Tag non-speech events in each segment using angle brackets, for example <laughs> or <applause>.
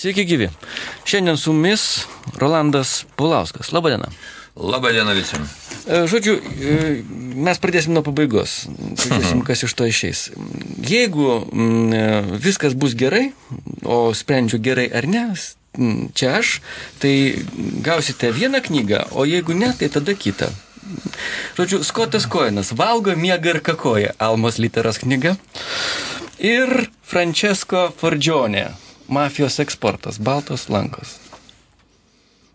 Sveiki gyvi. Šiandien su mumis Rolandas Pulauskas. Labadiena. Labadiena visiems. Žodžiu, e, mes pradėsim nuo pabaigos. Pažiūrėsim, <laughs> kas iš to išeis. Jeigu m, e, viskas bus gerai, o sprendžiu gerai ar ne, čia aš, tai gausite vieną knygą, o jeigu ne, tai tada kitą. Žodžiu, Skotas Koinas valgo, miega ir kakoja. Almos literos knyga. Ir Francesco Fordžionė. Mafijos eksportas. Baltos lankos.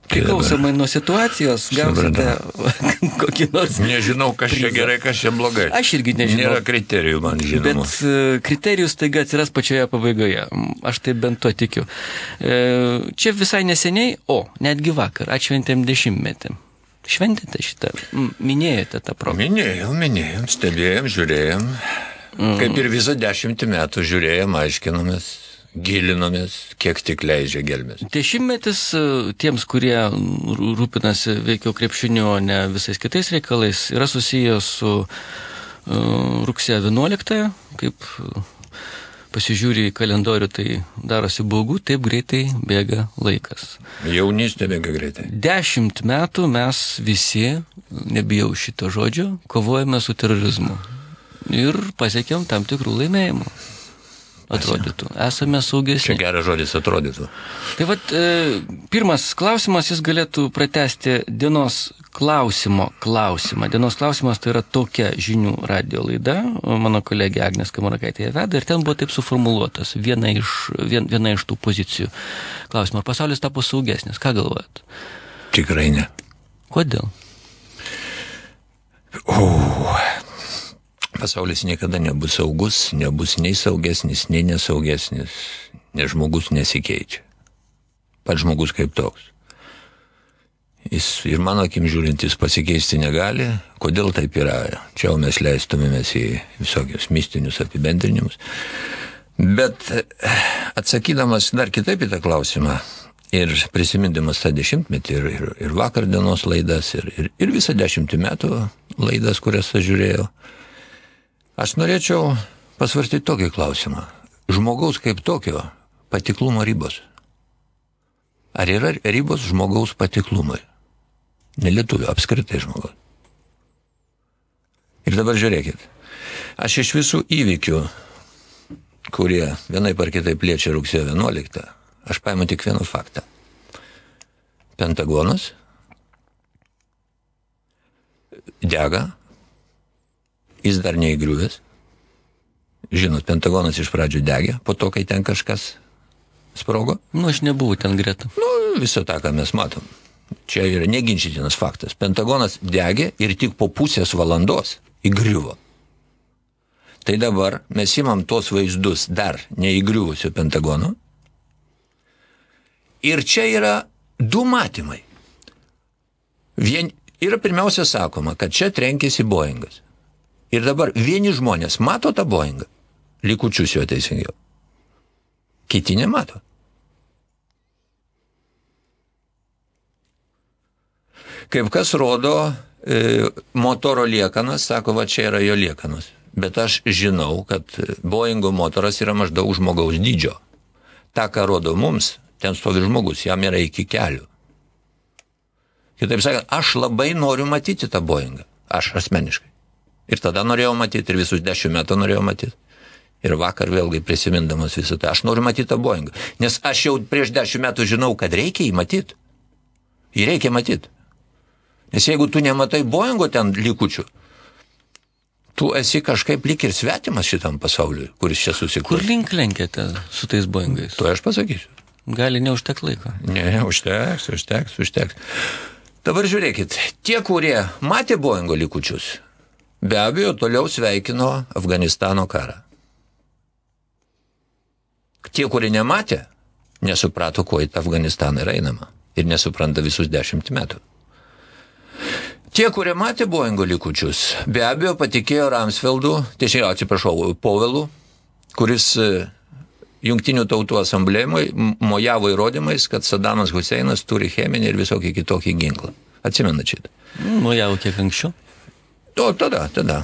Priklausomai nuo situacijos gausite <laughs> kokį nors. Nežinau, kas čia prizą. gerai, kas čia blogai. Aš irgi nežinau. Nėra kriterijų, man žinoma. Bet e, kriterijus taiga atsiras pačioje pabaigoje. Aš tai bent to tikiu. E, Čia visai neseniai, o netgi vakar, atšventėm dešimtmetį. Šventėte šitą, minėjote tą progą. Minėjom, minėjom, stebėjom, žiūrėjom. Mm. Kaip ir visą dešimtį metų žiūrėjom, aiškinomės, gilinomės, kiek tik leidžia gelmės. Dešimtmetis e, tiems, kurie rū- rūpinasi veikiau krepšiniu, o ne visais kitais reikalais, yra susijęs su uh, rugsėjo 11, kaip e, pasižiūri į kalendorių, tai darosi baugu, taip greitai bėga laikas. Jaunystė bėga greitai. Dešimt metų mes visi, nebijau šito žodžio, kovojame su terorizmu. Ir pasiekėm tam tikrų laimėjimų. Atrodytų. Esame Čia saugesni. geras žodis atrodytų. Tai vad, e, pirmas klausimas, jis galėtų pratesti dienos klausimo klausimą. Dienos klausimas tai yra tokia žinių radio laida, mano kolegė Agnes Kamarakaitė ją veda ir ten buvo taip suformuluotas viena iš, vien, viena iš tų pozicijų. Klausimą, ar pasaulis tapo saugesnis? Ką galvojat? Tikrai ne. Kodėl? O, pasaulis niekada nebus saugus, nebus nei saugesnis, nei nesaugesnis, nes žmogus nesikeičia. Pats žmogus kaip toks. Jis ir mano akim žiūrint, jis pasikeisti negali. Kodėl taip yra? Čia jau mes leistumėmės į visokius mistinius apibendrinimus. Bet atsakydamas dar kitaip į tą klausimą ir prisimindamas tą dešimtmetį ir, ir, ir vakar dienos laidas ir, ir, ir visą dešimtį metų laidas, kurias aš žiūrėjau, aš norėčiau pasvarstyti tokį klausimą. Žmogaus kaip tokio patiklumo ribos. Ar yra ribos žmogaus patiklumui? Nelietuvių, apskritai žmogaus. Ir dabar žiūrėkit. Aš iš visų įvykių, kurie vienaip ar kitaip liečia rugsėjo 11, aš paimu tik vieną faktą. Pentagonas dega, jis dar neįgriuvęs. Žinot, Pentagonas iš pradžių degė, po to, kai ten kažkas sprogo. Nu, aš nebuvau ten greta. Nu, visą tą, ką mes matom. Čia yra neginčytinas faktas. Pentagonas degė ir tik po pusės valandos įgriuvo. Tai dabar mes imam tos vaizdus dar neįgriuvusio Pentagono. Ir čia yra du matymai. Vien, yra pirmiausia sakoma, kad čia trenkėsi Boeingas. Ir dabar vieni žmonės mato tą Boeingą, likučius jo teisingiau. Kiti nemato. Kaip kas rodo e, motoro liekanas, sako, va čia yra jo liekanas. Bet aš žinau, kad Boeingo motoras yra maždaug žmogaus dydžio. Ta, ką rodo mums, ten stovi žmogus, jam yra iki kelių. Kitaip sakant, aš labai noriu matyti tą Boeingą. Aš asmeniškai. Ir tada norėjau matyti, ir visus dešimt metų norėjau matyti. Ir vakar vėlgi prisimindamas visą tai, aš noriu matyti tą Boeingą. Nes aš jau prieš dešimt metų žinau, kad reikia jį matyti. Jį reikia matyti. Nes jeigu tu nematai Boeingo ten likučių, tu esi kažkaip lik ir svetimas šitam pasauliui, kuris čia Kur susikūrė. link lenkėte su tais boingais? Tu aš pasakysiu. Gali neužtek laiko. Ne, užteks, užteks, užteks. Dabar žiūrėkit, tie, kurie matė Boeingo likučius, be abejo toliau sveikino Afganistano karą. Tie, kurie nematė, nesuprato, kuo į Afganistaną yra einama. Ir nesupranta visus dešimt metų. Tie, kurie matė Boeingo likučius, be abejo patikėjo Ramsfeldu, tiesiog atsiprašau, Povelu, kuris e, Jungtinių tautų asamblėjoje mojavo įrodymais, kad Sadamas Huseinas turi cheminį ir visokį kitokį ginklą. Atsimenat šitą? Jau kiek anksčiau. O tada, tada.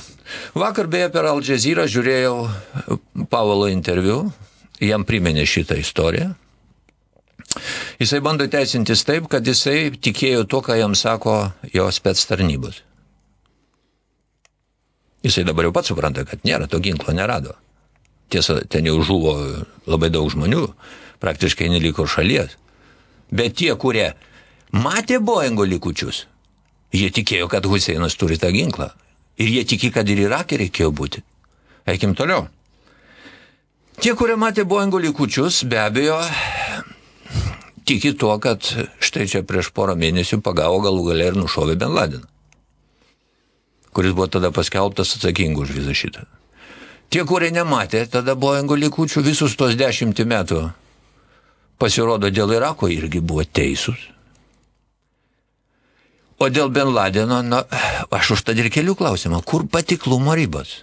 Vakar beje per Al Jazeera žiūrėjau Pavalo interviu, jam priminė šitą istoriją. Jisai bando teisintis taip, kad jisai tikėjo to, ką jam sako jo spets tarnybos. Jisai dabar jau pats supranta, kad nėra, to ginklo nerado. Tiesa, ten jau žuvo labai daug žmonių, praktiškai neliko šalies. Bet tie, kurie matė Boeingo likučius, jie tikėjo, kad Huseinas turi tą ginklą. Ir jie tiki, kad ir Irake reikėjo būti. Eikim toliau. Tie, kurie matė Boeingo likučius, be abejo, tiki tuo, kad štai čia prieš porą mėnesių pagavo galų galę ir nušovė Ben Ladeną, kuris buvo tada paskelbtas atsakingu už visą šitą. Tie, kurie nematė tada Boeingo likučių visus tos dešimtį metų, pasirodo dėl Irako irgi buvo teisūs. O dėl Ben Ladeno, na, aš už tą ir kelių klausimą, kur patiklumo ribos?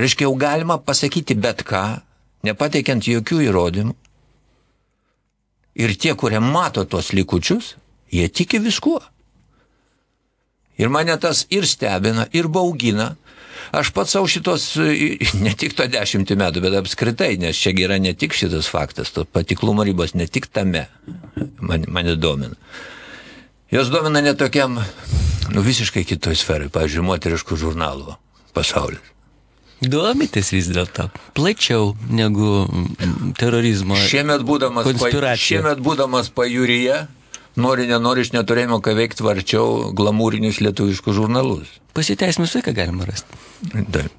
Reiškia, jau galima pasakyti bet ką, nepateikiant jokių įrodymų. Ir tie, kurie mato tuos likučius, jie tiki viskuo. Ir mane tas ir stebina, ir baugina. Aš pats savo šitos, <laughs> ne tik to dešimtį metų, bet apskritai, nes čia yra ne tik šitas faktas, to patiklumo ribos ne tik tame man, mane domina. Jos domina netokiam, nu visiškai kitoj sferai, pavyzdžiui, moteriškų žurnalų pasaulis. Domitės vis dėlto plačiau negu terorizmo. Šiemet būdamas, pa, šiemet būdamas pajūryje, nori, nenori, iš neturėjimo ką veikti varčiau glamūrinius lietuviškus žurnalus. Pasiteisimus viską galima rasti. Taip.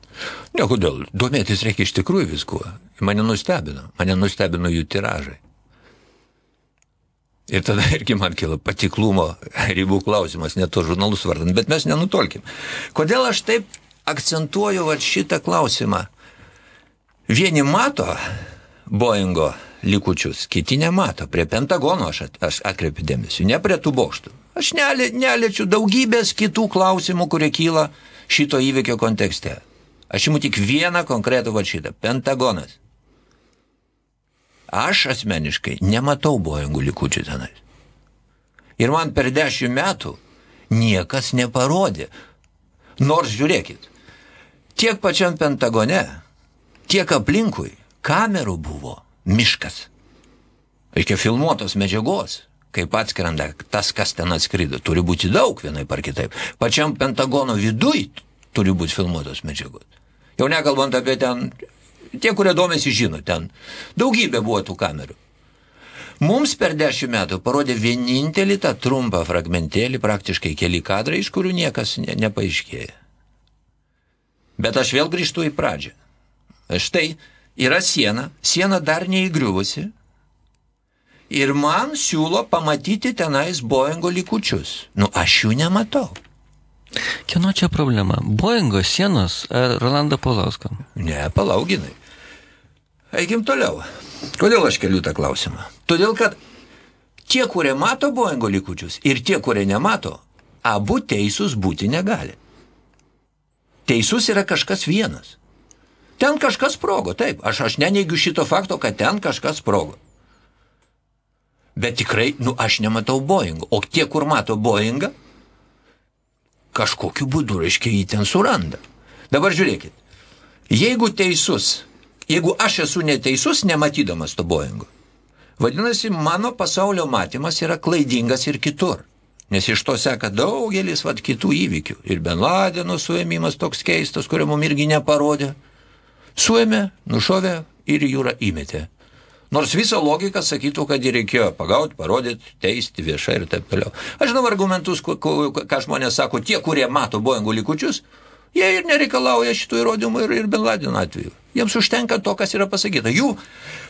Ne, kodėl? Domėtis reikia iš tikrųjų viskuo. Mane nustebino. Mane nustebino jų tiražai. Ir tada <laughs> irgi man kilo patiklumo <laughs> ribų klausimas, ne to žurnalus vardant, bet mes nenutolkim. Kodėl aš taip akcentuoju va šitą klausimą. Vieni mato Boeingo likučius, kiti nemato. Prie Pentagono aš, at, aš atkreipiu dėmesį, ne prie tų bokštų. Aš nelė, neliečiu daugybės kitų klausimų, kurie kyla šito įvykio kontekste. Aš imu tik vieną konkretų va šitą - Pentagonas. Aš asmeniškai nematau Boeingų likučių tenais. Ir man per dešimt metų niekas neparodė. Nors žiūrėkit, tiek pačiam Pentagone, tiek aplinkui kamerų buvo miškas. Reikia filmuotos medžiagos, kaip atskrenda tas, kas ten atskrido. Turi būti daug vienai par kitaip. Pačiam Pentagono viduj turi būti filmuotos medžiagos. Jau nekalbant apie ten, tie, kurie domėsi, žino, ten daugybė buvo tų kamerų. Mums per dešimt metų parodė vienintelį tą trumpą fragmentėlį, praktiškai keli kadrai, iš kurių niekas ne, nepaaiškėjo. Bet aš vėl grįžtu į pradžią. Štai yra siena, siena dar neįgriuvusi. Ir man siūlo pamatyti tenais Boeingo likučius. Nu, aš jų nematau. Kieno čia problema? Boeingo sienos ar Rolando Polausko? Ne, palauginai. Eikim toliau. Kodėl aš keliu tą klausimą? Todėl, kad tie, kurie mato Boeingo likučius ir tie, kurie nemato, abu teisūs būti negali. Teisus yra kažkas vienas. Ten kažkas sprogo, taip, aš, aš neneigiu šito fakto, kad ten kažkas sprogo. Bet tikrai, nu, aš nematau Boeingo. O tie, kur mato Boeingą, kažkokiu būdu, reiškia, jį ten suranda. Dabar žiūrėkit, jeigu teisus, jeigu aš esu neteisus, nematydamas to Boeingo, vadinasi, mano pasaulio matymas yra klaidingas ir kitur. Nes iš to seka daugelis vat, kitų įvykių. Ir Ben Ladeno suėmimas toks keistas, kurio mums irgi neparodė. Suėmė, nušovė ir jūrą įmetė. Nors visą logiką sakytų, kad jį reikėjo pagauti, parodyti, teisti viešai ir taip toliau. Aš žinau argumentus, ką žmonės sako, tie, kurie mato Boeingų likučius, jie ir nereikalauja šitų įrodymų ir, ir Ben Laden atveju. Jiems užtenka to, kas yra pasakyta. Jų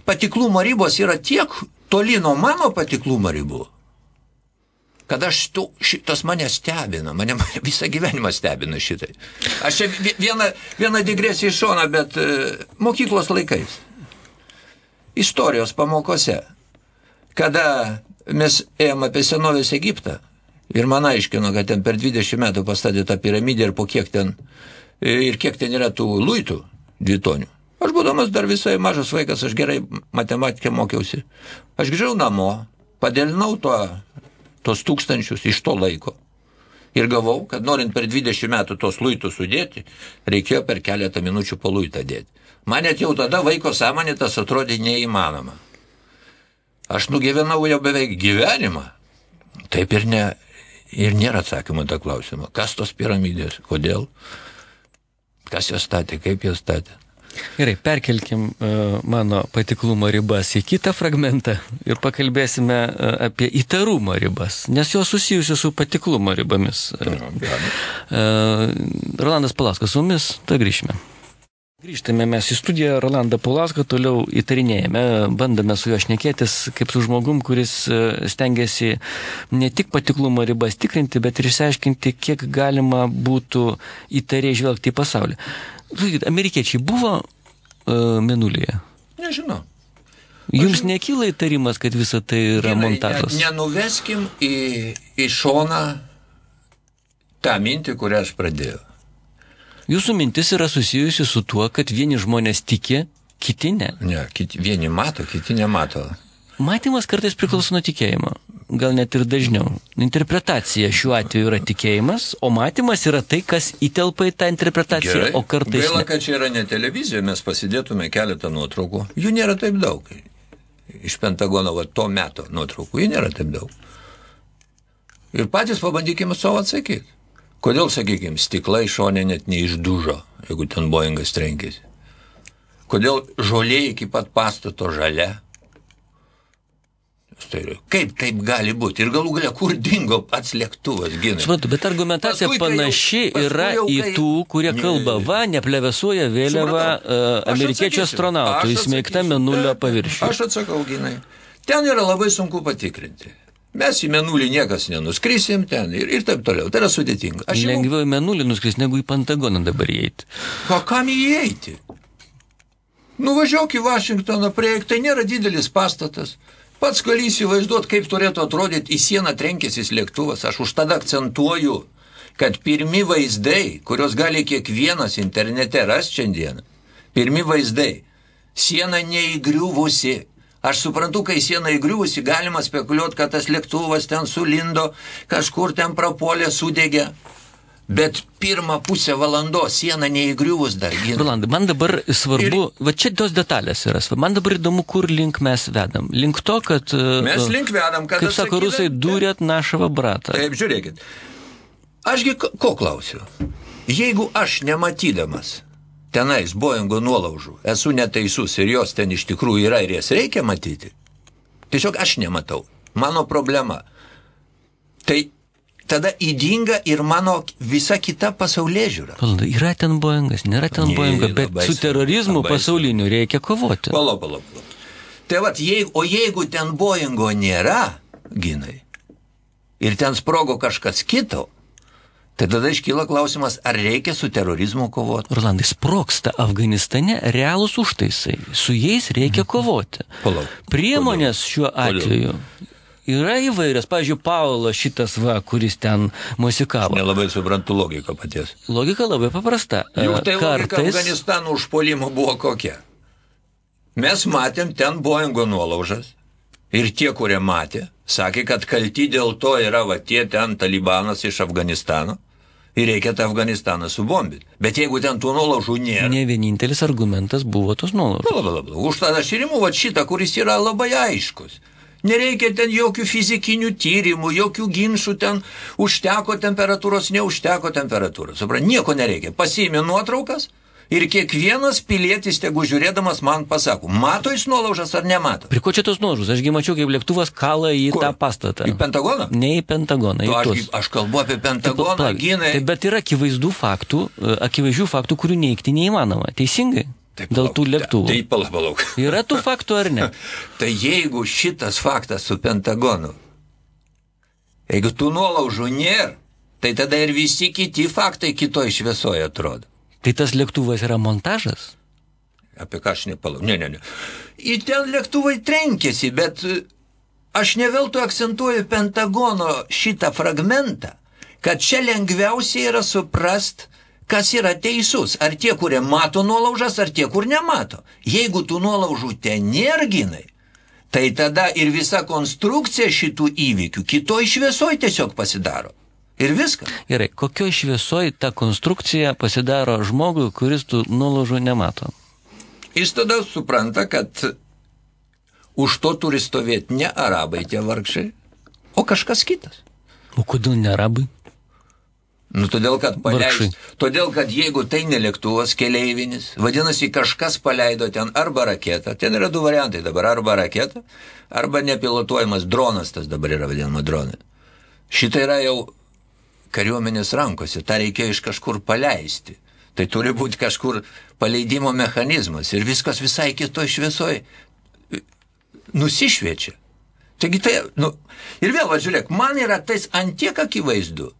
patiklumo ribos yra tiek toli nuo mano patiklumo ribų, kad aš tu, šitas mane stebina, mane, mane visą gyvenimą stebina šitai. Aš čia vieną, vieną digresiją iš šoną, bet e, mokyklos laikais, istorijos pamokose, kada mes ėjom apie senovės Egiptą ir man aiškino, kad ten per 20 metų pastatė tą piramidę ir po kiek ten, ir kiek ten yra tų luitų dvitonių. Aš būdamas dar visai mažas vaikas, aš gerai matematikę mokiausi. Aš grįžau namo, padėlinau to tos tūkstančius iš to laiko. Ir gavau, kad norint per 20 metų tos luitus sudėti, reikėjo per keletą minučių po luitą dėti. Man net jau tada vaiko sąmonė tas atrodė neįmanoma. Aš nugyvenau jau beveik gyvenimą. Taip ir, ne, ir nėra atsakymo tą klausimą. Kas tos piramidės, kodėl, kas jas statė, kaip jas statė. Gerai, perkelkim uh, mano patiklumo ribas į kitą fragmentą ir pakalbėsime uh, apie įtarumo ribas, nes jos susijusios su patiklumo ribomis. Uh, Rolandas Palaskas su mumis, tai grįžime. Grįžtame mes į studiją, Rolandą Pulaską toliau įtarinėjame, bandome su juo šnekėtis kaip su žmogum, kuris stengiasi ne tik patiklumo ribas tikrinti, bet ir išsiaiškinti, kiek galima būtų įtariai žvelgti į pasaulį. Sakykit, amerikiečiai buvo uh, menulyje? Nežinau. Jums nekyla įtarimas, kad visa tai yra Ginai, montažas? Ne, nenuveskim į, į šoną tą mintį, kurią aš pradėjau. Jūsų mintis yra susijusi su tuo, kad vieni žmonės tiki, kiti ne. Ne, kiti, vieni mato, kiti nemato. Matymas kartais priklauso nuo tikėjimo, gal net ir dažniau. Interpretacija šiuo atveju yra tikėjimas, o matymas yra tai, kas įtelpa į tą interpretaciją, Gerai. o kartais Gaila, ne. kad čia yra ne televizija, mes pasidėtume keletą nuotraukų. Jų nėra taip daug. Iš Pentagono va, to meto nuotraukų. Jų nėra taip daug. Ir patys pabandykime savo atsakyti. Kodėl, sakykime, stiklai šonė net neišdužo, jeigu ten Boeingas trenkėsi? Kodėl žolė iki pat pastato žalia? Tai kaip taip gali būti? Ir galų galia, kur dingo pats lėktuvas, ginai? Suprantu, bet argumentacija Paskui, jau- panaši paskui yra jau, į kai- tų, kurie kalba, va, neplevesuoja vėliava uh, amerikiečių astronautų įsmeigta menulio paviršių. Aš atsakau, ginai. Ten yra labai sunku patikrinti. Mes į menulį niekas nenuskrisim ten ir, ir taip toliau. Tai yra sudėtinga. Aš Lengviau į menulį nuskris negu į Pentagoną dabar įeiti. o kam įeiti? Nuvažiuok į Vašingtoną, prieik, tai nėra didelis pastatas. Pats gali įsivaizduoti, kaip turėtų atrodyti į sieną trenkėsis lėktuvas. Aš už tada akcentuoju, kad pirmi vaizdai, kuriuos gali kiekvienas internete rasti šiandien, pirmi vaizdai, siena neįgriuvusi. Aš suprantu, kai siena įgriuvusi, galima spekuliuoti, kad tas lėktuvas ten sulindo, kažkur ten prapolė, sudegė. Bet pirmą pusę valandos siena neįgriuvus dar. Rolandai, man dabar svarbu, ir... va čia tos detalės yra. Man dabar įdomu, kur link mes vedam. Link to, kad... uh, Mes link vedam, kad... Kaip sako rusai, durėt našavo bratą. Taip, žiūrėkit. Ašgi ko klausiu? Jeigu aš nematydamas tenais Boeingo nuolaužų esu neteisus ir jos ten iš tikrųjų yra ir jas reikia matyti, tiesiog aš nematau. Mano problema. Tai tada įdinga ir mano visa kita pasaulė žiūra. Rolandai, yra ten Boeingas, nėra ten Ne, Boeingo, bet labai su terorizmu labai pasauliniu reikia kovoti. Palauk, palauk, palauk. Tai vad, jeigu, o jeigu ten Boeingo nėra, ginai, ir ten sprogo kažkas kito, tai tada iškyla klausimas, ar reikia su terorizmu kovoti. Rolandai, sproksta Afganistane realūs užtaisai. Su jais reikia kovoti. Palauk. Priemonės šiuo atveju yra įvairios. Pavyzdžiui, Paulas šitas va, kuris ten musikavo. Nelabai suprantu logiką paties. Logika labai paprasta. Juk tai logika Afganistano užpolimo buvo kokia. Mes matėm ten Boeingo nuolaužas ir tie, kurie matė, sakė, kad kalti dėl to yra va tie ten talibanas iš Afganistano ir reikia tą Afganistaną subombinti. Bet jeigu ten tų nuolaužų nėra, Ne vienintelis argumentas buvo tos nuolaužos. Bla, bla, bla. Už tą aš ir imu vat šitą, kuris yra labai aiškus. Nereikia ten jokių fizikinių tyrimų, jokių ginčių ten, užteko temperatūros, neužteko temperatūros. Suprantu, nieko nereikia. Pasiėmė nuotraukas ir kiekvienas pilietis, tegu žiūrėdamas, man pasako, mato jis nuolaužas ar nemato. Prie ko čia tos nuožus? Ašgi mačiau, kaip lėktuvas kala į Kur? tą pastatą. Į Pentagoną? Ne į Pentagoną, į Tu, aš, tuos. aš kalbu apie Pentagoną, Palauk, ginai. Tai bet yra akivaizdų faktų, e, akivaizdžių faktų, kurių neikti neįmanoma. Teisingai? Taip, Dėl tų lėktuvų. Tai palauk, palauk. Yra tų faktų ar ne? <laughs> Tai jeigu šitas faktas su Pentagonu, jeigu tų nuolaužų nėra, tai tada ir visi kiti faktai kitoj šviesoje atrodo. Tai tas lėktuvas yra montažas? Apie ką aš nepalau. Ne, ne, ne. Į ten lėktuvai trenkėsi, bet e, aš neveltui akcentuoju Pentagono šitą fragmentą, kad čia lengviausiai yra suprast, kas yra teisus. Ar tie, kurie mato nuolaužas, ar tie, kur nemato. Jeigu tų nuolaužų ten nėra ginai, tai tada ir visa konstrukcija šitų įvykių kitoj šviesoj tiesiog pasidaro. Ir viskas. Gerai, kokio šviesoj ta konstrukcija pasidaro žmogui, kuris tų nuolaužų nemato? Jis tada supranta, kad už to turi stovėti ne arabai tie vargšai, o kažkas kitas. O kodėl ne arabai? Nu, todėl, kad Vargšai. paleis, todėl, kad jeigu tai ne lėktuvas keleivinis, vadinasi, kažkas paleido ten arba raketą, ten yra du variantai dabar, arba raketą, arba nepilotuojamas dronas, tas dabar yra vadinama dronai. Šitą yra jau kariuomenės rankose, tą reikėjo iš kažkur paleisti. Tai turi būti kažkur paleidimo mechanizmas ir viskas visai kitoj šviesoj nusišviečia. Taigi tai, nu, ir vėl, va, žiūrėk, man yra tais antiek akivaizdu,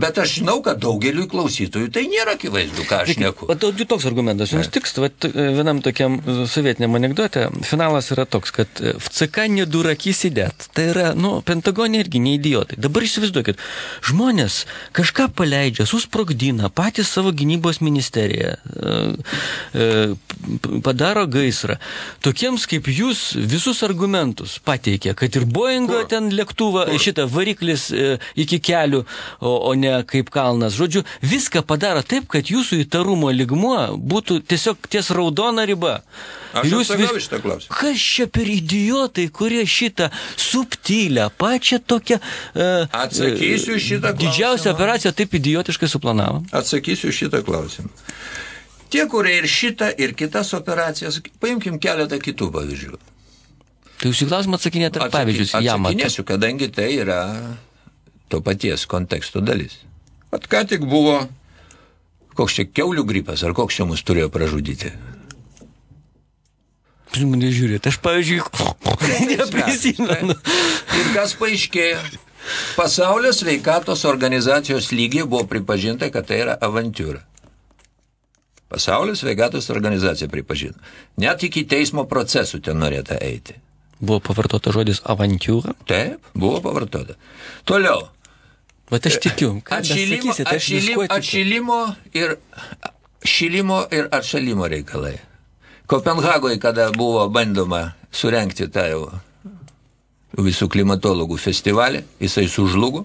Bet aš žinau, kad daugeliu klausytojų tai nėra akivaizdu, ką aš neku. O toks argumentas jums tiks, vat, e, vienam tokiam sovietiniam anegdote, finalas yra toks, kad e, v CK nedurakys įdėt. Tai yra, nu, Pentagonė irgi neidiotai. Dabar įsivaizduokit, žmonės kažką paleidžia, susprogdina patys savo gynybos ministeriją, e, padaro gaisrą. Tokiems kaip jūs visus argumentus pateikė, kad ir Boeingo Kur? ten lėktuvą, Kur? šitą variklis iki kelių, o, o ne kaip kalnas. Žodžiu, viską padaro taip, kad jūsų įtarumo ligmuo būtų tiesiog ties raudona riba. Aš Ir jūs į šitą klausimą. Kas čia per idiotai, kurie šitą subtilę, pačią tokią... Uh, Atsakysiu šitą Didžiausią klausimą. operaciją taip idiotiškai suplanavo. Atsakysiu šitą klausimą. Tie, kurie ir šitą, ir kitas operacijas, paimkim keletą kitų pavyzdžių. Tai jūs į klausimą atsakinėte pavyzdžius, jam Atsakinėsiu, kadangi tai yra to paties konteksto dalis. At ką tik buvo koks čia keulių gripas, ar koks čia mus turėjo pražudyti. Mane žiūrėt, aš pavyzdžiui, <laughs> neprisimenu. Ir kas paaiškėjo? Pasaulio sveikatos organizacijos lygiai buvo pripažinta, kad tai yra avantūra. Pasaulio sveikatos organizacija pripažino. Net iki teismo procesų ten norėta eiti. Buvo pavartota žodis avantūra. Taip, buvo pavartota. Toliau. Bet aš tikiu, Atšilimo, atšilimo, aš atšilimo, atšilimo ir šilimo ir atšalimo reikalai. Kopenhagoje, kada buvo bandoma surenkti tą jau visų klimatologų festivalį, jisai sužlugo,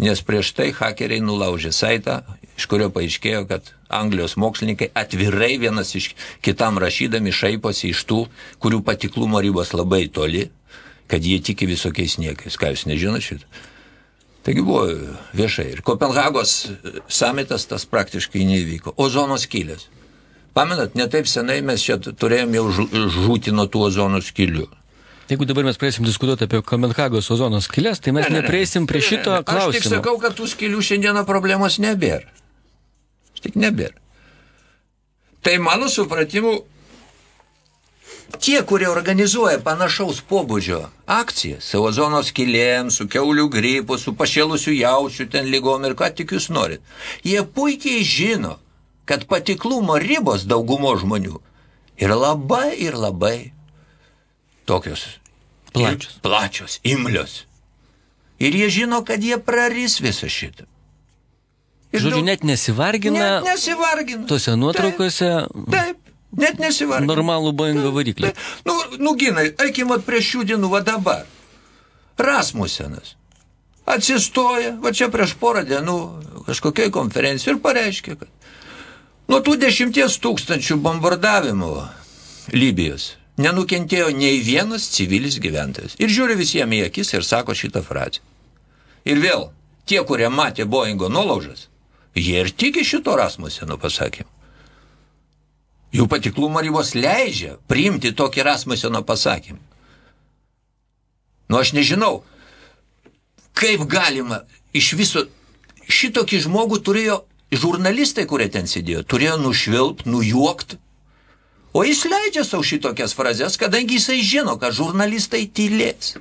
nes prieš tai hakeriai nulaužė saitą, iš kurio paaiškėjo, kad Anglijos mokslininkai atvirai vienas iš kitam rašydami šaiposi iš tų, kurių patiklumo ribos labai toli, kad jie tiki visokiais niekais. Ką jūs nežinote šitą? Taigi buvo viešai. Ir Kopenhagos samitas tas praktiškai neįvyko. Ozono skylės. Pamenat, netaip senai mes čia turėjom jau žūti nuo tų ozono skylių. Jeigu dabar mes pradėsim diskutuoti apie Kopenhagos ozono skilės, tai mes Ne, ne, ne. neprieisim prie Ne, ne, šito ne. Aš tik klausimo. sakau, kad tų skylių šiandieną problemos nebėra. Tik nebėra. Tai mano supratimu, tie, kurie organizuoja panašaus pobūdžio akcijas, su ozono skylėm, su keulių gripu, su pašėlusiu jaučiu, ten lygom ir ką tik jūs norit, jie puikiai žino, kad patiklumo ribos daugumo žmonių yra labai ir labai tokios Plačios. plačios, imlios. Ir jie žino, kad jie praris visą šitą. Ir Žodžiu, daug- net nesivargina net nesivargina. tose nuotraukose Taip, taip net nesivargina. normalų Boeingo variklį. Taip. Nu, nu ginai, eikim vat prie šių dienų, va dabar. Rasmusenas atsistoja, va čia prieš porą dienų kažkokiai konferencijai ir pareiškė, kad nuo tų dešimties tūkstančių bombardavimų Libijos nenukentėjo nei vienas civilis gyventojas. Ir žiūri visiems į akis ir sako šitą frazę. Ir vėl, tie, kurie matė Boeingo nulaužas, jie ir tiki šito Rasmuseno pasakymą. Jų patiklumo ribos leidžia priimti tokį Rasmuseno pasakymą. Nu, aš nežinau, kaip galima iš viso šitokį žmogų turėjo žurnalistai, kurie ten sėdėjo, turėjo nušvilpt, nujuokt. O jis leidžia savo šitokias frazes, kadangi jisai žino, kad žurnalistai tylės.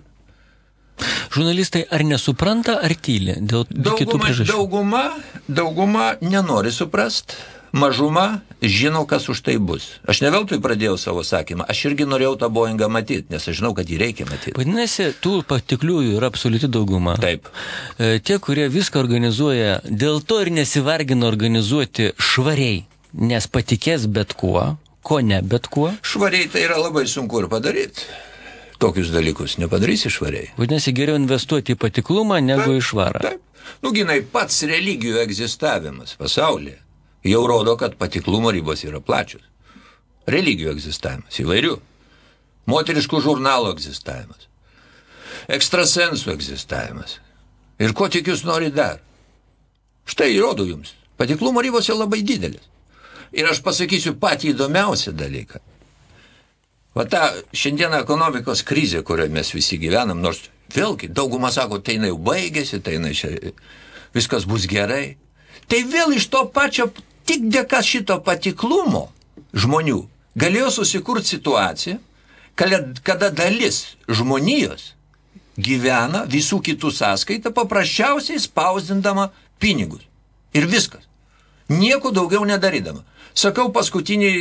Žurnalistai ar nesupranta, ar tyli dėl kitų Dauguma, priežasčių. dauguma, dauguma nenori suprast, mažuma žino, kas už tai bus. Aš ne veltui pradėjau savo sakymą, aš irgi norėjau tą Boeingą matyti, nes aš žinau, kad jį reikia matyti. Vadinasi, tų patikliųjų yra absoliuti dauguma. Taip. E, Tie, kurie viską organizuoja, dėl to ir nesivargina organizuoti švariai, nes patikės bet kuo, ko ne bet kuo. Švariai tai yra labai sunku ir padaryti. Tokius dalykus nepadarysi švariai. Vadinasi, geriau investuoti į patiklumą negu į švarą. Taip. Nu, ginai, pats religijų egzistavimas pasaulyje jau rodo, kad patiklumo ribos yra plačios. Religijų egzistavimas įvairių. moteriškų žurnalų egzistavimas, ekstrasensų egzistavimas. Ir ko tik jūs norite dar? Štai įrodo jums. Patiklumo ribos yra labai didelis. Ir aš pasakysiu patį įdomiausią dalyką. Va ta šiandieną ekonomikos krizė, kurioje mes visi gyvenam, nors vėlgi dauguma sako, tai jinai jau baigėsi, tai jinai čia viskas bus gerai. Tai vėl iš to pačio, tik dėka šito patiklumo žmonių galėjo susikurti situaciją, kada dalis žmonijos gyvena visų kitų sąskaitą, paprasčiausiai spausdindama pinigus. Ir viskas. Nieko daugiau nedarydama. Sakau paskutinį,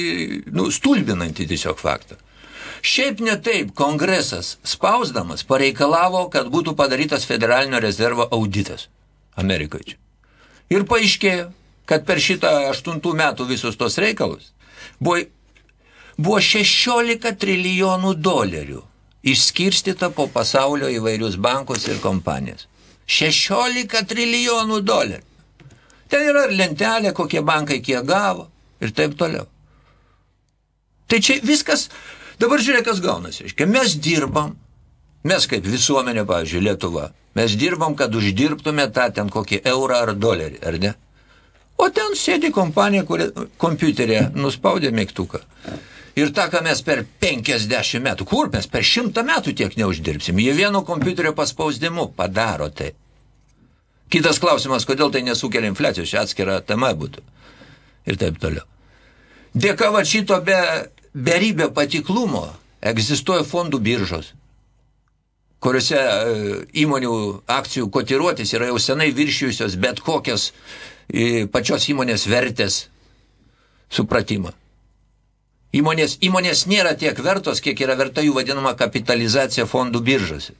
nu, stulbinantį tiesiog faktą. Šiaip ne taip, kongresas spausdamas pareikalavo, kad būtų padarytas federalinio rezervo auditas Amerikoje. Ir paaiškėjo, kad per šitą aštuntų metų visus tos reikalus buvo, buvo 16 trilijonų dolerių išskirstyta po pasaulio įvairius bankus ir kompanijas. 16 trilijonų dolerių. Ten yra lentelė, kokie bankai kiek gavo ir taip toliau. Tai čia viskas, dabar žiūrėk, kas gaunasi. Reiškia, mes dirbam, mes kaip visuomenė, pavyzdžiui, Lietuva, mes dirbam, kad uždirbtume tą ten kokį eurą ar dolerį, ar ne? O ten sėdi kompanija, kuri kompiuterė nuspaudė mygtuką. Ir tą, ką mes per 50 metų, kur mes per 100 metų tiek neuždirbsim, jie vieno kompiuterio paspausdimu padaro tai. Kitas klausimas, kodėl tai nesukelia infliacijos, čia atskira tema būtų. Ir taip toliau. Dėka va šito be, beribė patiklumo egzistuoja fondų biržos, kuriuose e, įmonių akcijų kotiruotis yra jau senai viršijusios bet kokias pačios įmonės vertės supratimą. Įmonės, įmonės nėra tiek vertos, kiek yra verta jų vadinama kapitalizacija fondų biržose.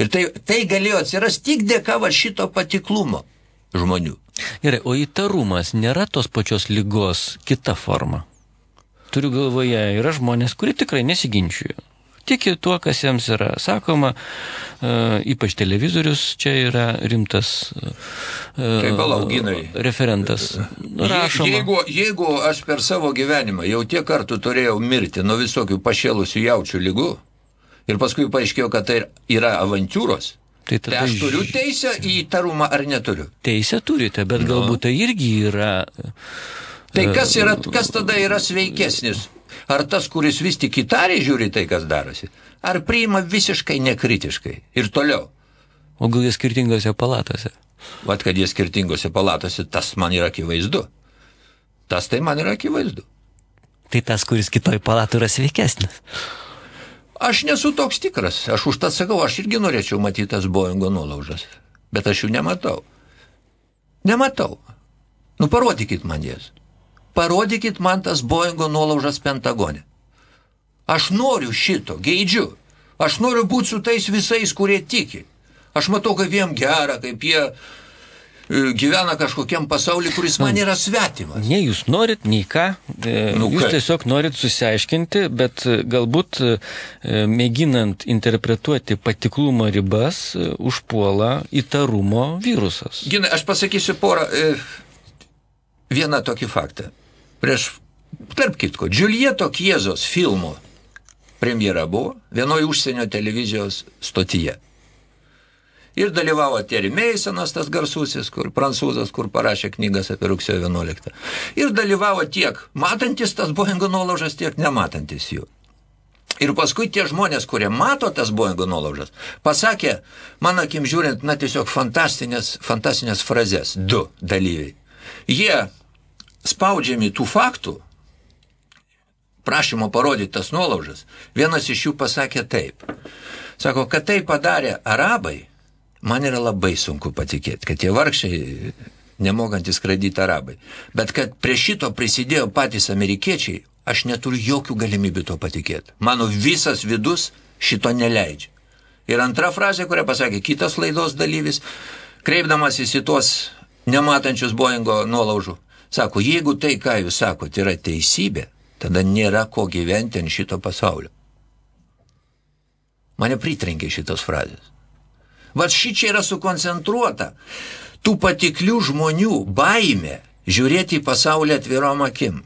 Ir tai, tai galėjo atsirasti tik dėka va šito patiklumo žmonių. Gerai, o įtarumas nėra tos pačios lygos kita forma? Turiu galvoje, yra žmonės, kurie tikrai nesiginčiuja tiki tuo, kas jiems yra sakoma, e, ypač televizorius čia yra rimtas e, tai balauginai. referentas. Rašoma. Jeigu, jeigu aš per savo gyvenimą jau tiek kartų turėjau mirti nuo visokių pašėlusių jaučių lygų ir paskui paaiškėjo, kad tai yra avantūros, Tai, tada... tai aš turiu teisę į įtarumą ar neturiu? Teisę turite, bet no. galbūt tai irgi yra... Tai kas, yra, kas tada yra sveikesnis? Ar tas, kuris vis tik įtariai žiūri tai, kas darosi, ar priima visiškai nekritiškai ir toliau. O gal jie skirtingose palatose? Vat, kad jie skirtingose palatose, tas man yra akivaizdu. Tas tai man yra akivaizdu. Tai tas, kuris kitoj palatoj yra sveikesnis. Aš nesu toks tikras. Aš už tą sakau, aš irgi norėčiau matyti tas Boeingo nuolaužas. Bet aš jų nematau. Nematau. Nu, parodykit man jas parodykit man tas Boeingo nuolaužas Pentagone. Aš noriu šito, geidžiu. Aš noriu būti su tais visais, kurie tiki. Aš matau, kaip jiem gera, kaip jie e, gyvena kažkokiam pasauliu, kuris man yra svetimas. Ne jūs norit, nei ką. E, nu, jūs kaip? tiesiog norit susiaiškinti, bet e, galbūt mėginant interpretuoti patiklumo ribas, užpuola įtarumo virusas. Gina, aš pasakysiu porą, vieną tokį faktą prieš, tarp kitko, Džiulieto Kiezos filmo premjera buvo vienoje užsienio televizijos stotyje. Ir dalyvavo Terry Masonas, tas garsusis, kur prancūzas, kur parašė knygas apie rugsėjo 11. Ir dalyvavo tiek matantis tas Boeingo nuolaužas, tiek nematantis jų. Ir paskui tie žmonės, kurie mato tas Boeingo nuolaužas, pasakė, mano akim žiūrint, na tiesiog fantastinės, fantastinės frazes, du dalyviai. Jie spaudžiami tų faktų, prašymo parodyti tas nuolaužas, vienas iš jų pasakė taip. Sako, kad tai padarė arabai, man yra labai sunku patikėti, kad tie vargšiai nemokantys skraidyti arabai. Bet kad prie šito prisidėjo patys amerikiečiai, aš neturiu jokių galimybių to patikėti. Mano visas vidus šito neleidžia. Ir antra frazė, kurią pasakė kitas laidos dalyvis, kreipdamasis į tuos nematančius Boeingo nuolaužų, Sako, jeigu tai, ką jūs sakote, yra teisybė, tada nėra ko gyventi ant šito pasaulio. Mane pritrenkė šitos frazės. Vat ši čia yra sukoncentruota tų patiklių žmonių baime žiūrėti į pasaulį atvirom akim.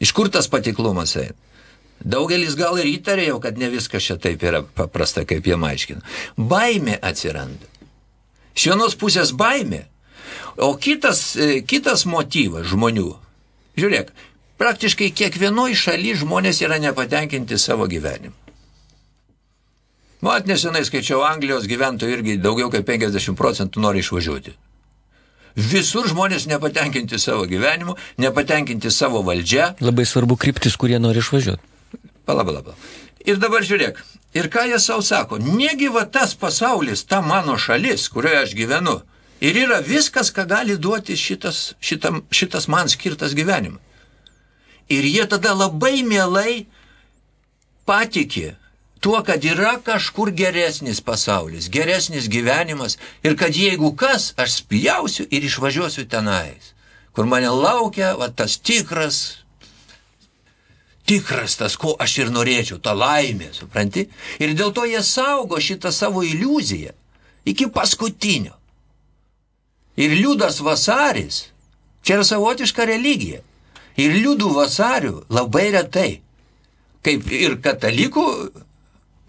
Iš kur tas patiklumas eina? Daugelis gal ir įtarė jau, kad ne viskas čia taip yra paprasta, kaip jie aiškina. Baimė atsiranda. Iš vienos pusės baimė, o kitas, e, kitas motyvas žmonių. Žiūrėk, praktiškai kiekvienoje šalyje žmonės yra nepatenkinti savo gyvenimu. Mat, nesenai skaičiau, Anglijos gyventojų irgi daugiau kaip 50 procentų nori išvažiuoti. Visur žmonės nepatenkinti savo gyvenimu, nepatenkinti savo valdžia. Labai svarbu kryptis, kurie nori išvažiuoti. Pala, pala, pala. Ir dabar žiūrėk, ir ką jie savo sako, negi va tas pasaulis, ta mano šalis, kurioje aš gyvenu, ir yra viskas, ką gali duoti šitas, šitam, šitas man skirtas gyvenimas. Ir jie tada labai mielai patikė tuo, kad yra kažkur geresnis pasaulis, geresnis gyvenimas ir kad jeigu kas, aš spjausiu ir išvažiuosiu tenais, kur mane laukia va, tas tikras, tikras tas, ko aš ir norėčiau, ta laimė, supranti? Ir dėl to jie saugo šitą savo iliuziją iki paskutinio. Ir liūdas vasaris, čia yra savotiška religija. Ir liūdų vasarių labai retai. Kaip ir katalikų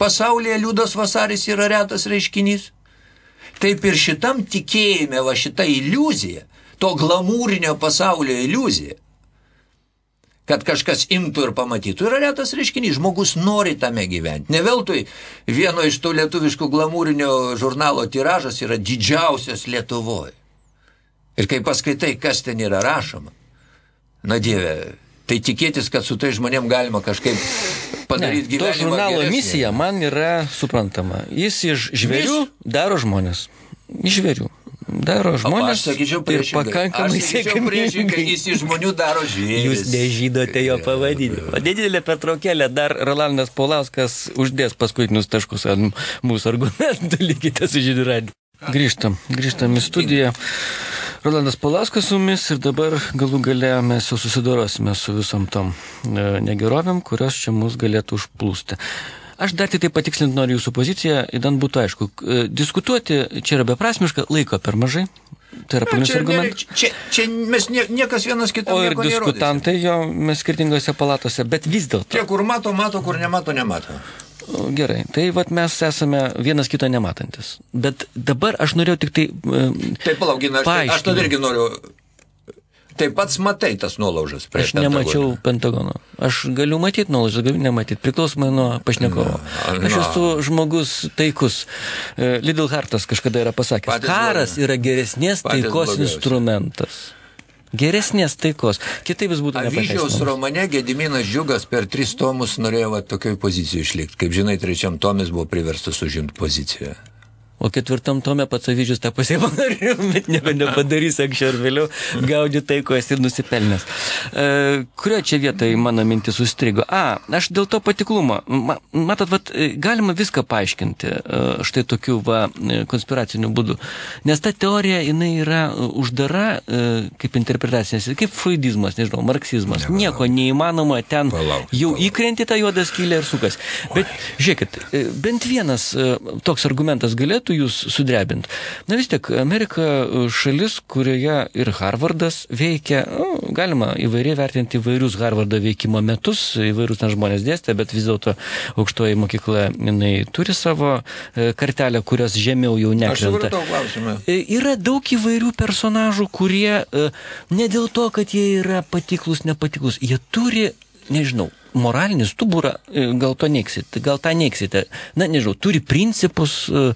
pasaulyje liūdas vasaris yra retas reiškinys. Taip ir šitam tikėjime, va šita iliuzija, to glamūrinio pasaulio iliuzija, kad kažkas imtų ir pamatytų, yra retas reiškinys. Žmogus nori tame gyventi. Ne veltui vieno iš tų lietuviškų glamūrinio žurnalo tiražas yra didžiausias Lietuvoje. Ir kai paskaitai, kas ten yra rašoma, na Dieve, tai tikėtis, kad su tai žmonėm galima kažkaip padaryti gyvenimą. To žurnalo geresnį. misija man yra suprantama. Jis iš žvėrių daro žmonės. Iš žvėrių. Daro žmonės aš sakyčiau ir pakankamai sėkmingai. jis iš žmonių daro žvėris. Jūs nežydote jo pavadinimą. Nedidelė <laughs> petraukėlė, dar Rolandas Paulauskas uždės paskutinius taškus ant mūsų argumentų, <laughs> likite su žydų radiju. Grįžtam, grįžtam į studiją. Rolandas Paulauskas su mumis ir dabar galų gale mes jau susidorosime su visom tom e, negerovėm, kurios čia mus galėtų užplūsti. Aš dar tik tai patikslinti noriu jūsų poziciją, įdant būtų aišku. E, Diskutuoti čia yra beprasmiška, laiko per mažai. Tai yra pagrindinis argumentas. čia, čia mes nie, niekas vienas kitam O ir diskutantai jo mes skirtingose palatose, bet vis dėlto. Tie, kur mato, mato, kur nemato, nemato. Gerai, tai vat mes esame vienas kito nematantis. Bet dabar aš norėjau tik tai... e, Tai palaukina, aš, tai- aš tada irgi noriu. Tai pats matai tas nuolaužas prieš Aš nemačiau Pentagono. Aš galiu matyti nuolaidas, galiu nematyti, priklausomai nuo pašnekovo. Na, Aš na. esu žmogus taikus. E, Lidl Hartas kažkada yra pasakęs, Patys karas blogiausi. yra geresnės Patys taikos blogiausi. instrumentas. Geresnės taikos. Kitaip jis būtų Avyžiaus romane Gediminas Džiugas per tris tomus norėjo va, tokioj pozicijoje išlikti. Kaip žinai, trečiam tomis buvo priverstas užimti poziciją. O ketvirtam tome pats Avyžius tą pasiemo nariu, <laughs> bet nieko nepadarys anksčiau ar vėliau, gaudži tai, ko esi nusipelnęs. E, kurio čia vietoje mano mintis sustrigo? A, aš dėl to patiklumo. Ma, matot, vat, e, galima viską paaiškinti e, štai tokiu va, e, konspiraciniu būdu. Nes ta teorija, jinai yra uždara kaip interpretacinės, kaip freudizmas, nežinau, marksizmas. Nieko neįmanoma, ten Palauk, jau palauk. įkrenti tą juodą skylę ir sukas. Bet žiūrėkit, e, bent vienas toks argumentas galėtų jūs sudrebinti. Na vis tiek, Amerika e, šalis, kurioje ir Harvardas veikia, nu, galima įvairiai vertinti įvairius Harvardo veikimo metus, įvairius ten žmonės dėstė, bet vis dėlto aukštoji mokykla jinai turi savo e, kartelę, kurios žemiau jau nekrenta. E, Yra daug įvairių personažų, kurie ne dėl to, kad jie yra patiklus, nepatiklus, jie turi, nežinau, moralinį stuburą, e, gal to neiksite, gal tą neiksite. Na, nežinau, turi principus, e,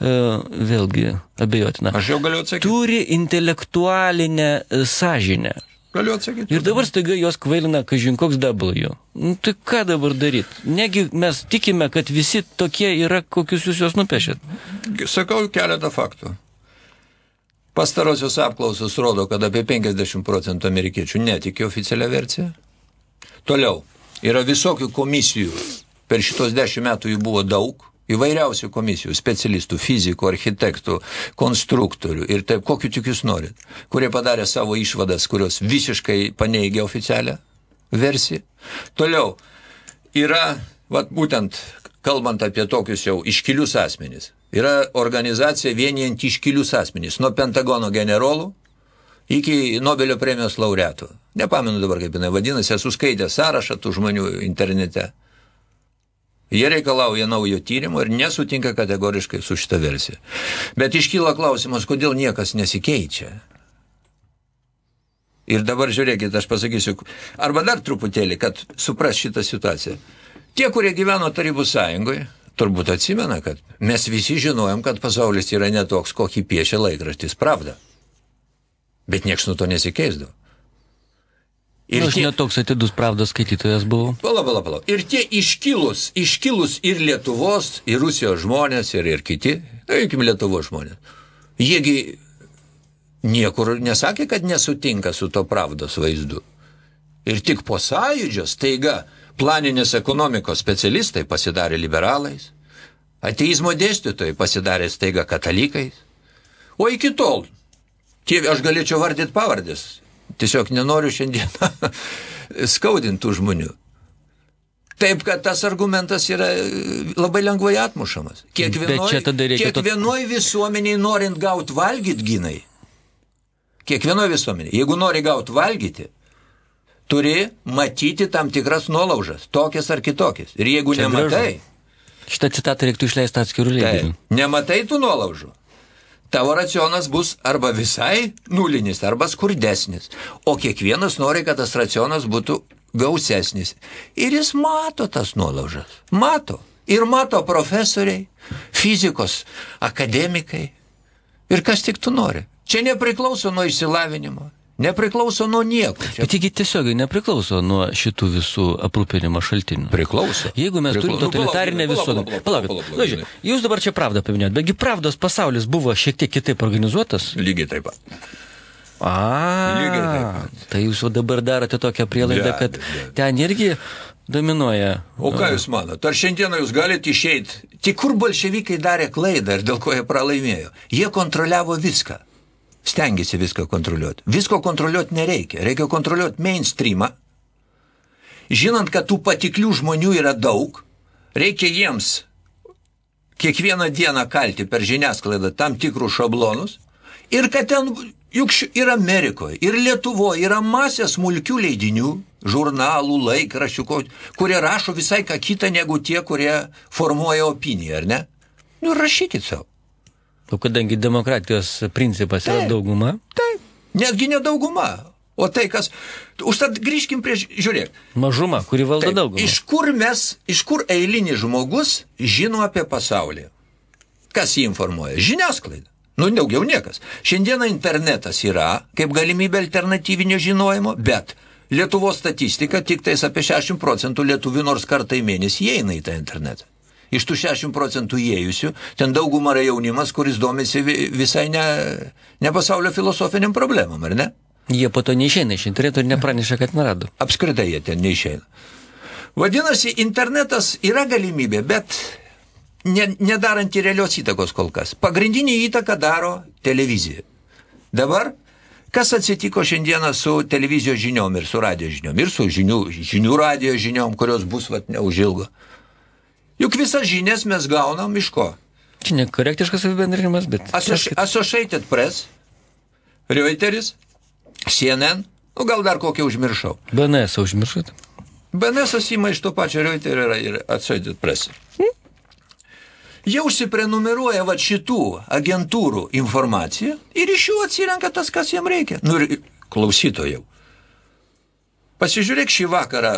e, vėlgi abejotina. Aš jau galiu atsakyti. Turi intelektualinę sąžinę. Galiu atsakyti. Ir dabar staiga jos kvailina kažinkoks W. Nu, tai ką dabar daryti? Negi mes tikime, kad visi tokie yra, kokius jūs juos nupešėt. Sakau keletą faktų. Pastarosios apklausos rodo, kad apie 50 procentų amerikiečių netikė oficialią versiją. Toliau, yra visokių komisijų. Per šitos dešimt metų jų buvo daug. Įvairiausių komisijų, specialistų, fizikų, architektų, konstruktorių ir taip, kokiu tik jūs norit, kurie padarė savo išvadas, kurios visiškai paneigia oficialią versiją. Toliau, yra, vat, būtent kalbant apie tokius jau iškilius asmenys, yra organizacija vienijanti iškilius asmenys, nuo Pentagono generolų iki Nobelio premijos laureatų. Nepamenu dabar, kaip jinai vadinasi, esu skaitęs sąrašą tų žmonių internete. Jie reikalauja naujo tyrimo ir nesutinka kategoriškai su šitą versiją. Bet iškyla klausimas, kodėl niekas nesikeičia. Ir dabar žiūrėkit, aš pasakysiu, arba dar truputėlį, kad supras šitą situaciją. Tie, kurie gyveno Tarybų sąjungoje, turbūt atsimena, kad mes visi žinojom, kad pasaulis yra netoks, kokį piešia laikraštis Pravda. Bet nieks nuo to nesikeisdavo. Ir nu, aš tie... netoks atidus pravdos skaitytojas buvau. Pala, pala, pala. Ir tie iškilus, iškilus ir Lietuvos, ir Rusijos žmonės, ir, ir kiti, paimkime Lietuvos žmonės, jiegi niekur nesakė, kad nesutinka su to pravdos vaizdu. Ir tik po sąjūdžio staiga planinės ekonomikos specialistai pasidarė liberalais, ateizmo dėstytojai pasidarė staiga katalikais, o iki tol, tie, aš galėčiau vardyti pavardės, Tiesiog nenoriu šiandieną <laughs> skaudintų žmonių. Taip, kad tas argumentas yra labai lengvai atmušamas. Kiekvienoj, kiekvienoj visuomeniai norint gauti valgyti ginai. Kiekvienoj visuomeniai. Jeigu nori gauti valgyti, turi matyti tam tikras nuolaužas, tokias ar kitokias. Ir jeigu Čia nematai... Gražu. Šitą citatą reiktų išleisti atskirų leidinių. Nematai tų nuolaužų tavo racionas bus arba visai nulinis, arba skurdesnis. O kiekvienas nori, kad tas racionas būtų gausesnis. Ir jis mato tas nuolaužas. Mato. Ir mato profesoriai, fizikos akademikai. Ir kas tik tu nori. Čia nepriklauso nuo išsilavinimo. Nepriklauso nuo nieko. Čia... Bet taigi tiesiogiai nepriklauso nuo šitų visų aprūpinimo šaltinių. Priklauso. Jeigu mes turime totalitarinę visuomenę. Palaukit, palaukit. Jūs dabar čia pravdą paminėjot, betgi pravdos pasaulis buvo šiek tiek kitaip organizuotas. Lygiai taip pat. A, Lygiai taip pat. Tai jūs dabar darote tokią prielaidą, kad ten irgi dominuoja. O ką jūs manote? Ar šiandieną jūs galite išeiti? Tik kur bolševikai darė klaidą ir dėl ko jie pralaimėjo? Jie kontroliavo viską stengiasi viską kontroliuoti. Visko kontroliuoti nereikia. Reikia kontroliuoti mainstreamą. Žinant, kad tų patiklių žmonių yra daug, reikia jiems kiekvieną dieną kalti per žiniasklaidą tam tikrus šablonus ir kad ten, juk ir Amerikoje, ir Lietuvoje yra masė smulkių leidinių, žurnalų, laikraščių, kurie rašo visai ką kitą negu tie, kurie formuoja opiniją, ar ne? Nu, rašykit savo. O kadangi demokratijos principas taip, yra dauguma? Taip, netgi ne dauguma. O tai, kas... Užtat grįžkim prie... Žiūrėk. Mažuma, kuri valdo taip, daugumą. Iš kur mes, iš kur eilinis žmogus žino apie pasaulį? Kas jį informuoja? Žiniasklaida. Nu, daugiau niekas. Šiandieną internetas yra kaip galimybė alternatyvinio žinojimo, bet Lietuvos statistika tik tais apie 60 procentų lietuvių nors kartą į mėnesį įeina į tą internetą iš tų 60 procentų įėjusių, ten dauguma yra jaunimas, kuris domisi visai ne, ne pasaulio filosofiniam problemam, ar ne? Jie po to neišeina iš interneto ir nepraneša, kad nerado. Apskritai jie ten neišeina. Vadinasi, internetas yra galimybė, bet ne, nedaranti realios įtakos kol kas. Pagrindinį įtaką daro televizija. Dabar, kas atsitiko šiandieną su televizijos žiniom ir su radio žiniom, ir su žinių, žinių radio žiniom, kurios bus vat neužilgo. Juk visas žinias mes gaunam iš ko? Čia nekorektiškas apibendrinimas, bet... Associated Press, Reuteris, CNN, nu gal dar kokią užmiršau. BNS užmiršot? BNS įma iš to pačio Reuterio ir Associated Press. Hmm? Jie užsiprenumeruoja va šitų agentūrų informaciją ir iš jų atsirenka tas, kas jiem reikia. Nu ir klausytojau. Pasižiūrėk šį vakarą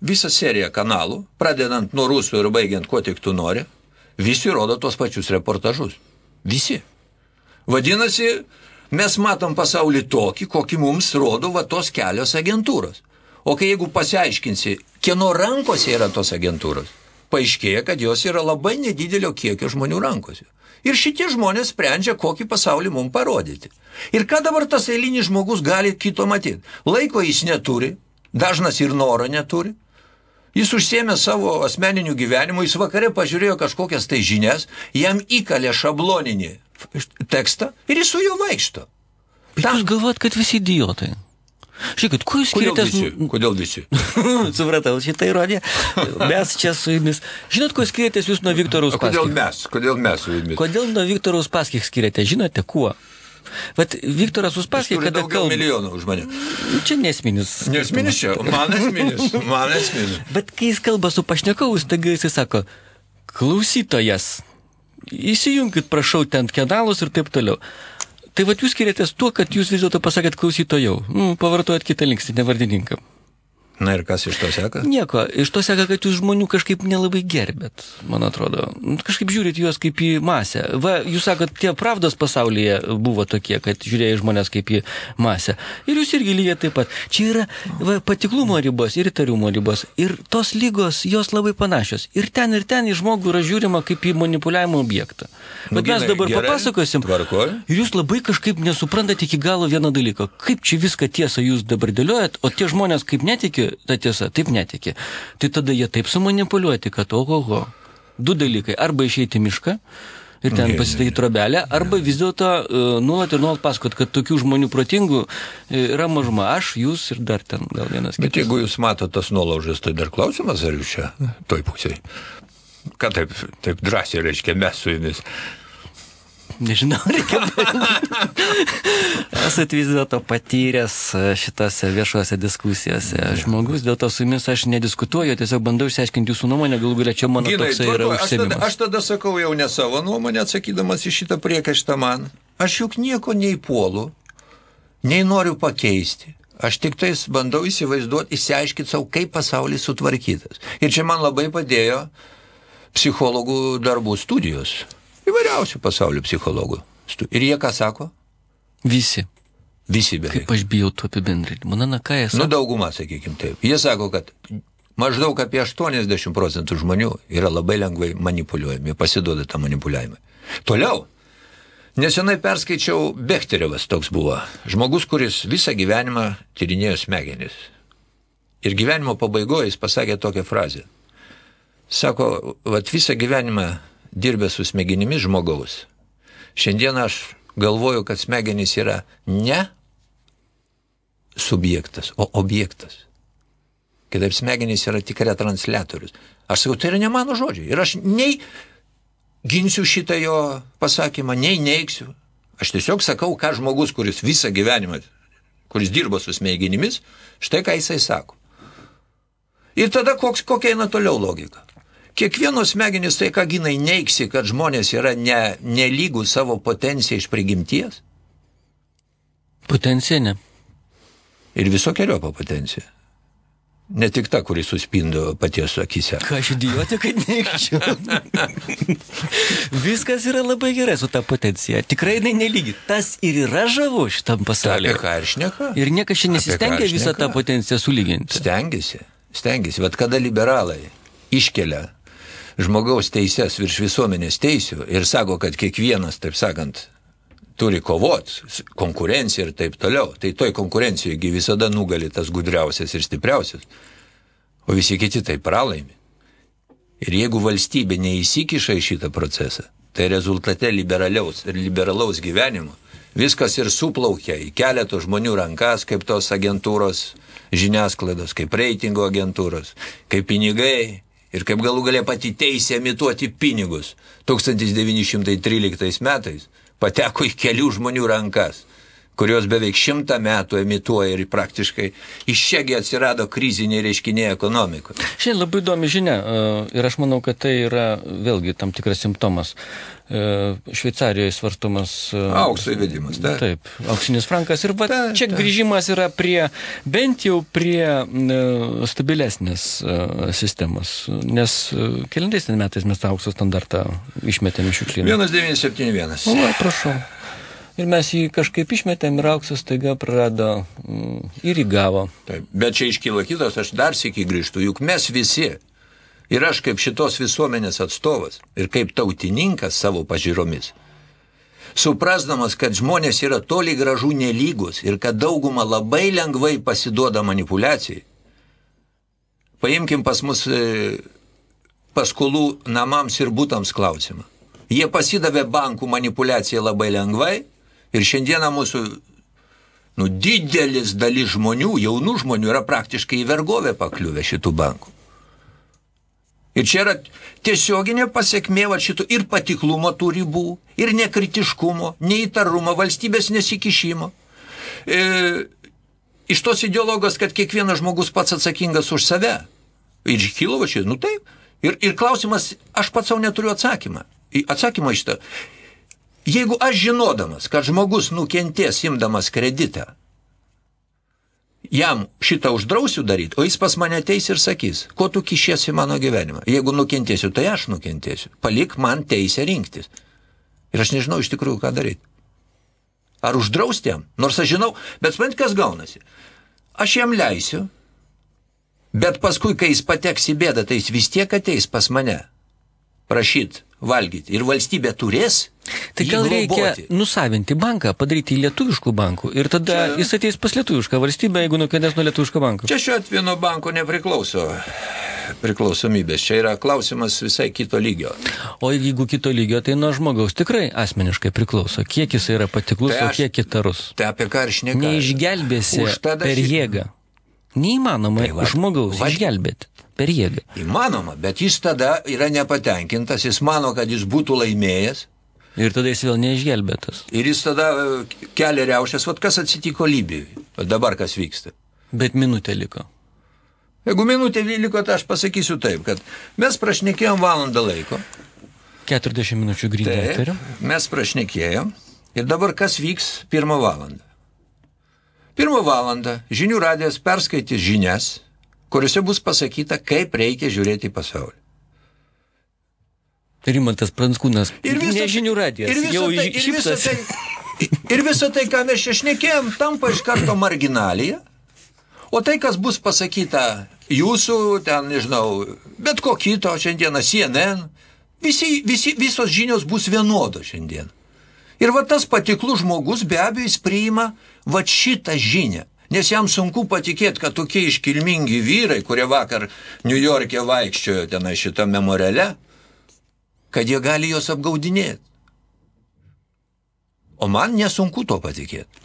visą seriją kanalų, pradedant nuo rusų ir baigiant kuo tik tu nori, visi rodo tos pačius reportažus. Visi. Vadinasi, mes matom pasaulį tokį, kokį mums rodo va tos kelios agentūros. O kai jeigu pasiaiškinsi, kieno rankose yra tos agentūros, paaiškėja, kad jos yra labai nedidelio kiekio žmonių rankose. Ir šitie žmonės sprendžia, kokį pasaulį mums parodyti. Ir ką dabar tas eilinis žmogus gali kito matyti? Laiko jis neturi, dažnas ir noro neturi. Jis užsėmė savo asmeniniu gyvenimu, jis vakare pažiūrėjo kažkokias tai žinias, jam įkalė šabloninį tekstą ir jis su juo vaikšto. Bet Tam... jūs galvojat, kad visi idiotai? Žiūrėkit, kuo jūs skiriatės... Kodėl visi? Kodėl visi? <laughs> Supratau, šitą įrodė. Mes čia su jumis. Žinot, kuo skiriatės jūs nuo Viktoro Uspaskich? Kodėl mes? Kodėl mes su jumis? Kodėl nuo Viktoro Uspaskich skiriate? Žinote, kuo? Vat Viktoras Uspaskė, Kada daugiau kalba... milijonų už mane. Čia nesminis. <laughs> Nesminis čia, man esminis, <laughs> man esminis. Bet kai jis kalba su pašnekovu, staiga jis sako, klausytojas, įsijunkit, prašau, ten kanalus ir taip toliau. Tai vad jūs skiriatės tuo, kad jūs vis dėlto pasakėt klausytojau. Nu, pavartojat kitą linksnį, nevardininkam. Na ir kas iš to seka? Nieko, iš to seka, kad jūs žmonių kažkaip nelabai gerbėt, man atrodo. Nu, Kažkaip žiūrit juos kaip į masę. Va, jūs sakot, tie pravdos pasaulyje buvo tokie, kad žiūrėjai žmonės kaip į masę. Ir jūs irgi lygiai taip pat. Čia yra va, patiklumo ribos ir įtarumo ribos. Ir tos lygos, jos labai panašios. Ir ten, ir ten į žmogų yra žiūrima kaip į manipuliavimo objektą. Nu, Bet mes Ginai, dabar gerai, papasakosim. tvarkoj. Ir jūs labai kažkaip nesuprantate iki galo vieną dalyką. Kaip čia viską tiesą jūs dabar dėliojat, o tie žmonės kaip netiki tą tiesą, taip netiki. Tai tada jie taip sumanipuliuoti, kad ohoho. Du dalykai. Arba išeiti mišką ir ten Ne, pasidaryti trobelę, arba vis dėlto uh, nuolat ir nuolat pasakot, kad tokių žmonių protingų e, yra mažuma. Aš, jūs ir dar ten gal vienas Bet kitas. jeigu jūs matote tas nuolaužas, tai dar klausimas, ar jūs čia toj pusėje? Ką taip, taip drąsiai reiškia mes su jumis? Nežinau, <laughs> reikia. Esat vis dėlto patyręs e, šitose viešuose diskusijose. Žmogus, dėl to su jumis aš nediskutuoju, tiesiog bandau išsiaiškinti jūsų nuomonę, galų galia čia mano Ginai, toksai yra tvarkoj, aš, tada, aš tada sakau jau ne savo nuomonę, atsakydamas į šitą priekaištą man. Aš juk nieko nei puolu, nei noriu pakeisti. Aš tik tais bandau įsivaizduoti, įsiaiškinti savo, kaip pasaulis sutvarkytas. Ir čia man labai padėjo psichologų darbų studijos. Įvairiausių pasaulio psichologų. Ir jie ką sako? Visi. Visi beveik. Kaip aš bijau tų apibendrinimų. Na, na, ką jie Nu, sako? dauguma, sakykime taip. Jie sako, kad maždaug apie 80 procentų žmonių yra labai lengvai manipuliuojami, pasiduoda tą manipuliavimą. Toliau. Nesenai perskaičiau Bechterevas toks buvo. Žmogus, kuris visą gyvenimą tyrinėjo smegenis. Ir gyvenimo pabaigoje jis pasakė tokią frazę. Sako, vat visą gyvenimą dirbę su smegenimis žmogaus. Šiandien aš galvoju, kad smegenys yra ne subjektas, o objektas. Kitaip smegenys yra tik retransliatorius. Aš sakau, tai yra ne mano žodžiai. Ir aš nei ginsiu šitą jo pasakymą, nei neiksiu. Aš tiesiog sakau, ką žmogus, kuris visą gyvenimą, kuris dirbo su smegenimis, štai ką jisai sako. Ir tada koks, kokia eina toliau logika. Kiekvienos smegenys tai, ką ginai neiksi, kad žmonės yra ne, nelygų savo potenciją iš prigimties Potencija ne. ir visokiojo potencija. Ne tik ta, kuri suspindo paties akise. Ką aš idiotė, kad neikčiau. Viskas yra labai gerai su ta potencija. Tikrai jinai nelygi. Tas ir yra žavu šitam Apie pasaulyje. ką ir šneka? Ir niekas čia Apie nesistengia visą tą potenciją sulyginti. Stengiasi, stengiasi. Bet kada liberalai iškelia žmogaus teises virš visuomenės teisių ir sako, kad kiekvienas, taip sakant, turi kovot, konkurencija ir taip toliau, tai toj konkurencijoje visada nugali tas gudriausias ir stipriausias, o visi kiti tai pralaimi. Ir jeigu valstybė neįsikiša į šitą procesą, tai rezultate liberaliaus ir liberalaus gyvenimo viskas ir suplaukia į keletų žmonių rankas, kaip tos agentūros žiniasklaidos, kaip reitingo agentūros, kaip pinigai ir kaip galų galia pati teisė emituoti pinigus 1913 metais pateko į kelių žmonių rankas kurios beveik šimtą metų emituoja ir praktiškai iš čiagi atsirado kriziniai reiškiniai ekonomikoje. Šiandien labai įdomi žinia e, ir aš manau, kad tai yra vėlgi tam tikras simptomas. E, Šveicarijoje svarstomas. e, Aukso įvedimas, taip. Taip, auksinis frankas. Ir va, Taip, čia taip. grįžimas yra prie, bent jau prie e, stabilesnės sistemos. Nes kelintais metais mes tą aukso standartą išmetėme iš šiukšlyną. 1971. O, va, prašau. Ir mes jį kažkaip išmetėm ir auksas taiga prarado mm, ir įgavo. Taip, bet čia iškyla kitas, aš dar sėki grįžtu, juk mes visi, ir aš kaip šitos visuomenės atstovas, ir kaip tautininkas savo pažiūromis, suprasdamas, kad žmonės yra toli gražu nelygus ir kad dauguma labai lengvai pasiduoda manipulacijai, paimkim pas mus e, paskolų namams ir būtams klausimą. Jie pasidavė bankų manipulaciją labai lengvai ir šiandieną mūsų nu, didelis dalis žmonių, jaunų žmonių yra praktiškai į vergovę pakliuvę šitų bankų. Ir čia yra tiesioginė pasiekmė va šito ir patiklumo tų ribų, ir nekritiškumo, neįtarumo, valstybės nesikišimo. E, iš tos ideologijos, kad kiekvienas žmogus pats atsakingas už save. Ir kilo va šis, nu taip. Ir, ir klausimas, aš pats savo neturiu atsakymą. Atsakymą to. Jeigu aš žinodamas, kad žmogus nukentės imdamas kreditą, jam šitą uždrausiu daryti, o jis pas mane ateis ir sakys, ko tu kišiesi mano gyvenimą. Jeigu nukentėsiu, tai aš nukentėsiu. Palik man teisę rinktis. Ir aš nežinau iš tikrųjų, ką daryti. Ar uždrausti jam? Nors aš žinau, bet suprantat, kas gaunasi. Aš jam leisiu, bet paskui, kai jis pateks į bėdą, tai jis vis tiek ateis pas mane prašyti valgyti. Ir valstybė turės. Tai gal reikia nusavinti banką, padaryti lietuviškų bankų ir tada čia... jis ateis pas lietuvišką valstybę, jeigu nukentės nuo lietuviško banko. Čia šiuo atveju nuo banko nepriklauso priklausomybės. Čia yra klausimas visai kito lygio. O jeigu kito lygio, tai nuo žmogaus tikrai asmeniškai priklauso. Kiek jis yra patiklus, tai aš, o kiek įtarus. Tai apie ką aš nekalbu. Neišgelbėsi per jėgą. Neįmanoma tai va, žmogaus va, išgelbėti per jėgą. Įmanoma, bet jis tada yra nepatenkintas, jis mano, kad jis būtų laimėjęs. Ir tada jis vėl neišgelbėtas. Ir jis tada e, kelia riaušės, vad kas atsitiko Libijai, dabar kas vyksta. Bet minutė liko. Jeigu minutė liko, tai aš pasakysiu taip, kad mes prašnekėjom valandą laiko. 40 minučių grįžti. Mes prašnekėjom. Ir dabar kas vyks pirmą valandą? Pirmą valandą žinių radijas perskaitys žinias, kuriuose bus pasakyta, kaip reikia žiūrėti į pasaulį. Rimantas Pranskūnas. Ir visą nežinių radijas. Ir visą tai, ir visą tai, ir visą tai, ką mes šnekėjom, tampa iš karto marginalija. O tai, kas bus pasakyta jūsų, ten, nežinau, bet ko kito šiandieną, CNN, visi, visi, visos žinios bus vienodos šiandien. Ir va tas patiklus žmogus be abejo jis priima va šitą žinią. Nes jam sunku patikėti, kad tokie iškilmingi vyrai, kurie vakar New York'e vaikščiojo tenai šitą memoriale, kad jie gali jos apgaudinėti. O man nesunku to patikėti.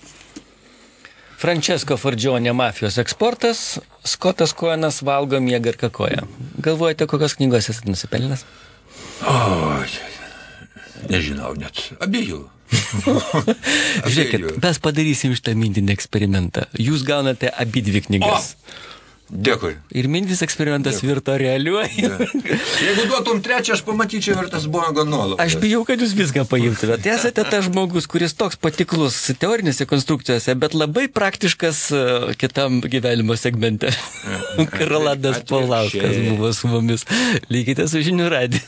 Francesco Fordžionė mafijos eksportas, Skotas Koenas valgo miegą ir kakoją. Galvojate, kokios knygos esate nusipelnęs? O, nežinau net. Abiejų. <laughs> Žiūrėkit, mes padarysim šitą mintinį eksperimentą. Jūs gaunate abi dvi knygas. O! Dėkui. Ir mintis eksperimentas Dėkui. virto realiuoju. Jeigu duotum trečią, aš pamatyčiau ir tas Boeingo nuolaukas. Aš bijau, kad jūs viską paimtumėte. Esate tas žmogus, kuris toks patiklus teorinėse konstrukcijose, bet labai praktiškas e, kitam gyvenimo segmente. <laughs> Karoladas Paulauskas buvo su mumis. Lygite su žinių radiju.